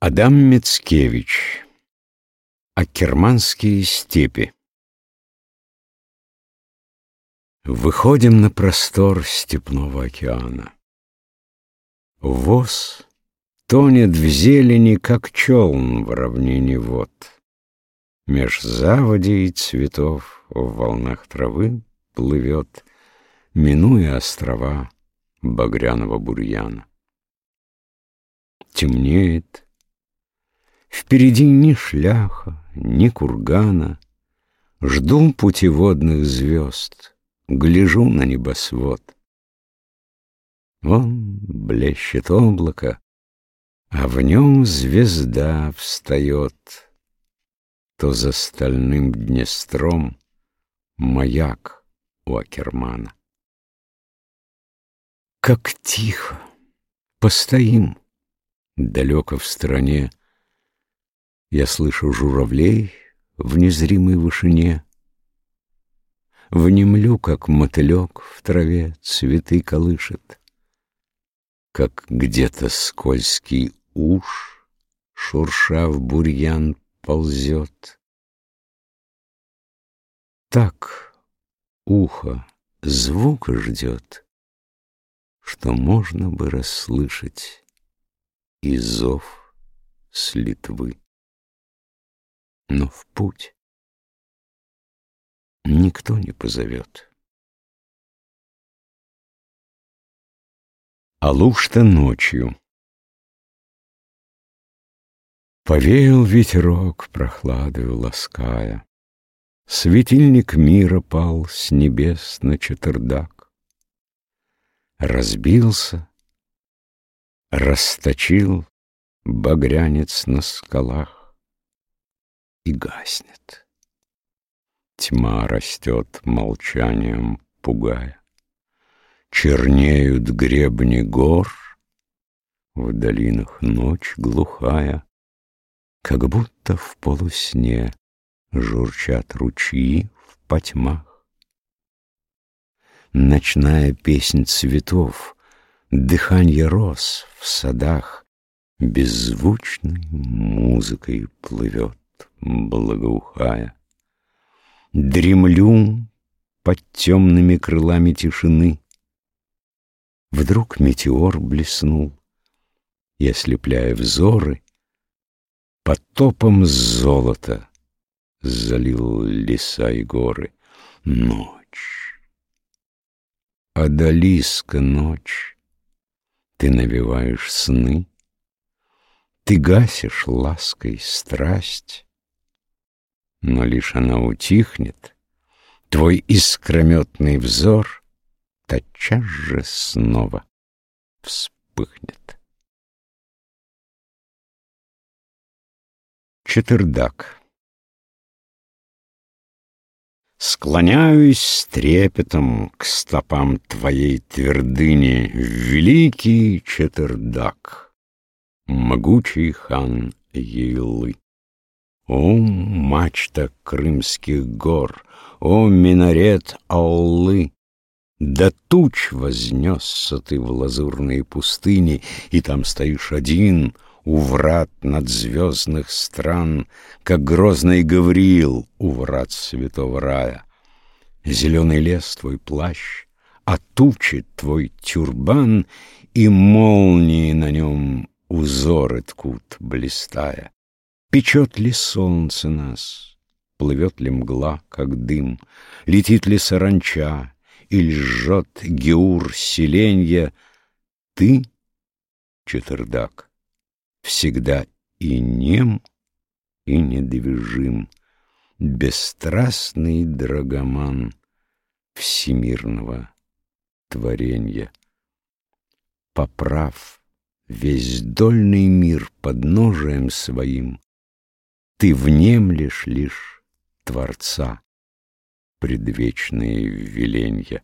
Адам Мицкевич Акерманские степи Выходим на простор степного океана. Воз тонет в зелени, как челн в равнине вод. Меж заводей цветов в волнах травы плывет, Минуя острова багряного бурьяна. Темнеет, Впереди ни шляха, ни кургана. Жду путеводных звезд, Гляжу на небосвод. Вон блещет облако, А в нем звезда встает. То за стальным Днестром Маяк у Акермана. Как тихо, постоим, Далеко в стороне я слышу журавлей в незримой вышине. Внемлю, как мотылек в траве цветы колышет, Как где-то скользкий уж, шурша в бурьян, ползет. Так ухо звука ждет, Что можно бы расслышать и зов с Литвы но в путь никто не позовет. Алушта ночью Повеял ветерок, прохладою лаская, Светильник мира пал с небес на четырдак. Разбился, расточил багрянец на скалах и гаснет. Тьма растет молчанием, пугая. Чернеют гребни гор, В долинах ночь глухая, Как будто в полусне Журчат ручьи в потьмах. Ночная песнь цветов, Дыханье роз в садах Беззвучной музыкой плывет благоухая. Дремлю под темными крылами тишины. Вдруг метеор блеснул, и, ослепляя взоры, Потопом золота залил леса и горы. Ночь, Адалиска ночь, ты навеваешь сны, Ты гасишь лаской страсть, но лишь она утихнет, Твой искрометный взор Тотчас же снова вспыхнет. Четырдак Склоняюсь с трепетом к стопам твоей твердыни, Великий четырдак, могучий хан Ейлы. О, мачта крымских гор, О, минарет Ауллы! До туч вознесся ты в лазурные пустыни, И там стоишь один у врат надзвездных стран, Как грозный Гавриил у врат святого рая. Зеленый лес твой плащ, а тучи твой тюрбан, И молнии на нем узоры ткут, блистая. Печет ли солнце нас, плывет ли мгла, как дым, Летит ли саранча, или жжет геур селенья, Ты, четырдак, всегда и нем, и недвижим, Бесстрастный драгоман всемирного творенья. Поправ весь дольный мир подножием своим, ты внемлешь лишь Творца предвечные веленья.